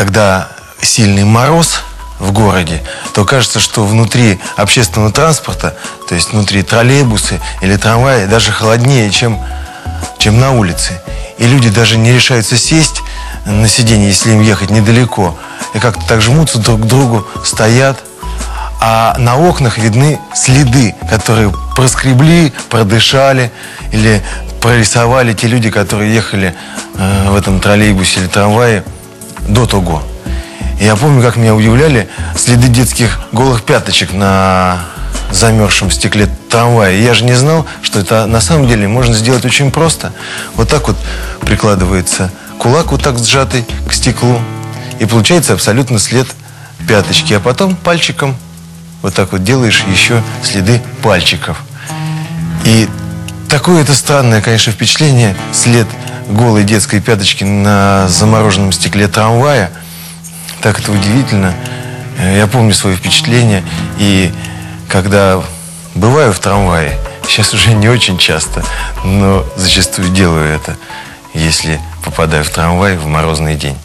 когда сильный мороз в городе, то кажется, что внутри общественного транспорта, то есть внутри троллейбусы или трамвая, даже холоднее, чем, чем на улице. И люди даже не решаются сесть на сиденье, если им ехать недалеко. И как-то так жмутся друг к другу, стоят. А на окнах видны следы, которые проскребли, продышали или прорисовали те люди, которые ехали э, в этом троллейбусе или трамвае до того. Я помню, как меня удивляли следы детских голых пяточек на замерзшем стекле трамвая. Я же не знал, что это на самом деле можно сделать очень просто. Вот так вот прикладывается кулак вот так сжатый к стеклу. И получается абсолютно след пяточки. А потом пальчиком вот так вот делаешь еще следы пальчиков. И такое это странное, конечно, впечатление, след голой детской пяточки на замороженном стекле трамвая. Так это удивительно. Э, Я помню свои впечатления. И когда бываю в трамвае, сейчас уже не очень часто, но зачастую делаю это, если попадаю в трамвай в морозный день.